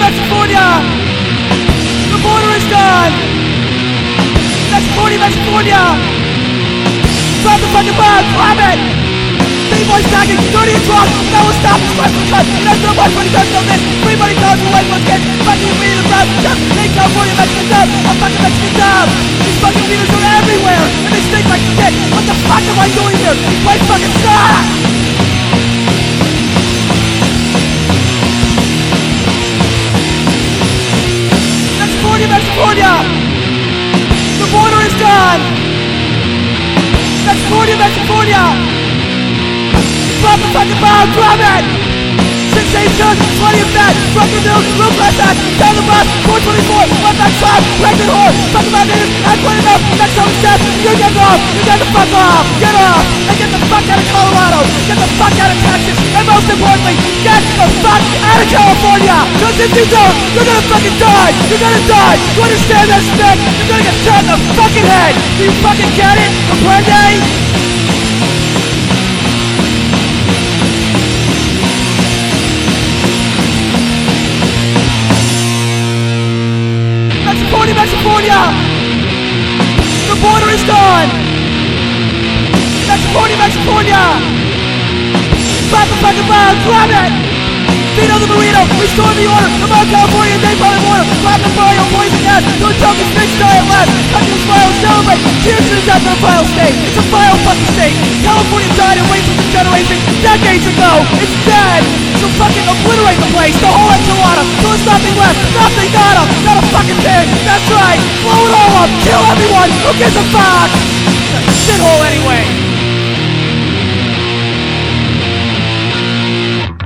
Mexifornia, Mexifornia! The border is gone! Mexifornia, Mexifornia! Drop the fucking bomb, grab it! B-boys tagging, dirty and drunk, that will stop this question cut, and that's much money does know this, free money does the white ones get, fucking in the brown, just take California, Mexican dumb, I'm fucking Mexican dumb! These fucking Mexifornia! The border is gone! Mexifornia, Mexifornia! Drop the fucking bomb, drop it! Sensation, 20 of drunken news, real class act, down the bus, 424, left back shot, pregnant whore, fuck about niggas, act one enough, next time it's death, you get off, you get the fuck off, get off, and get the fuck out of Colorado, get the fuck out of Texas, and most importantly, get the fuck out of California! If you don't, you're gonna fucking die! You're gonna die! You understand that, Smith? You're gonna get shot in the fucking head! Do you fucking get it? Comprende? Mexifornia, Mexifornia! The border is gone! Mexifornia, Mexifornia! Drop the fucking bomb, drop it! Vito the order! Come on, California, napalm and water! Grab the fire, poison gas! Don't choke and snitch, at last! Cut your smile, celebrate! Cheers to the death of the vile state! It's a vile fucking state! California died and waited for generations, decades ago! It's dead! So fucking obliterate the place, the whole enchilada! So there's nothing left, nothing, nada! Not a fucking thing! That's right! Blow it all up! Kill everyone! Who gives a fuck? Shithole anyway!